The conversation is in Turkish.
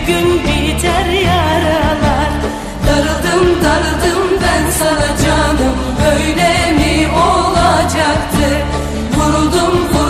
bir gün biter yaralar. Darıldım darıldım ben sana canım. Böyle mi olacaktı? Vuruldum vuruldum.